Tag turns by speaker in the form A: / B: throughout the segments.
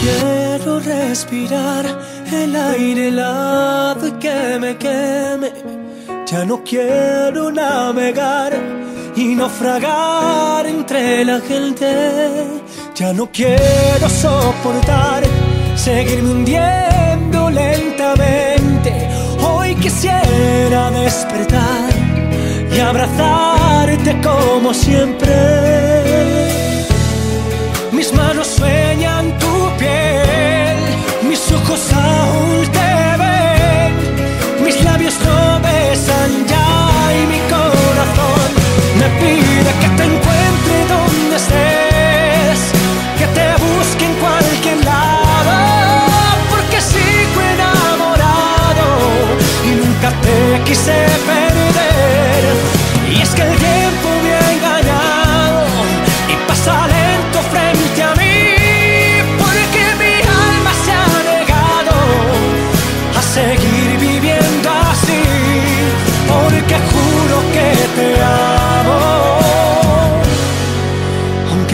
A: Quiero respirar el aire helado que me queme. Ya no quiero navegar y naufragar entre la gente. Ya no quiero soportar seguirme hundiendo lentamente. Hoy quisiera despertar y abrazarte como siempre.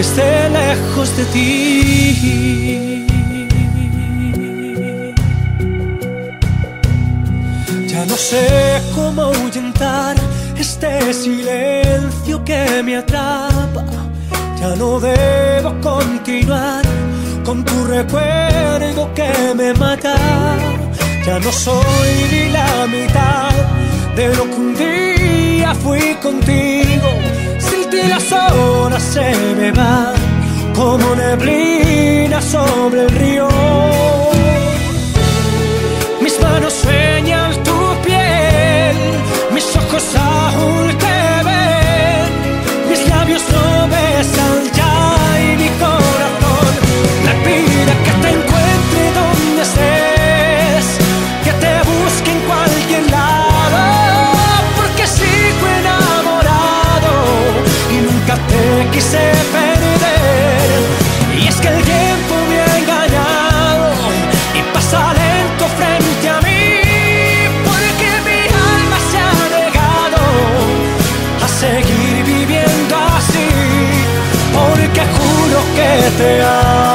A: esté lejos de ti. Ya no sé cómo ahuyentar este silencio que me atrapa. Ya no debo continuar con tu recuerdo que me mata. Ya no soy ni la mitad de lo que un día fui contigo y las horas se me van como neblina sobre el río. te amo.